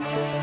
you.